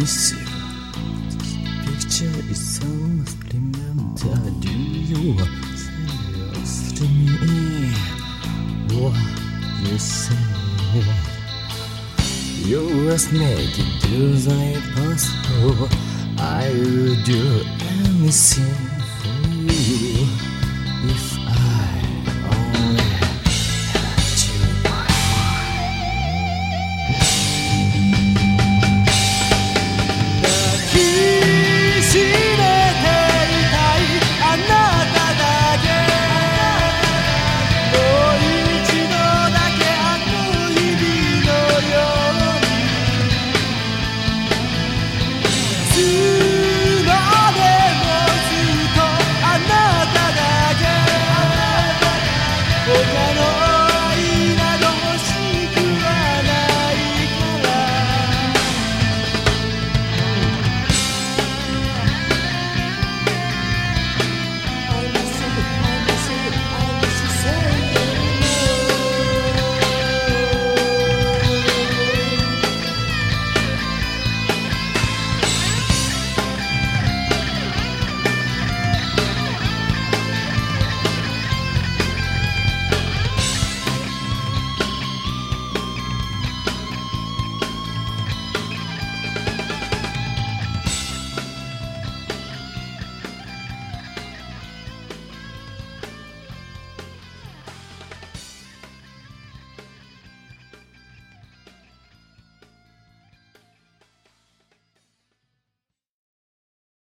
missing. Picture is so splendid. Uh, do you seriously me what you say? You asked me to do the impossible. I would do anything.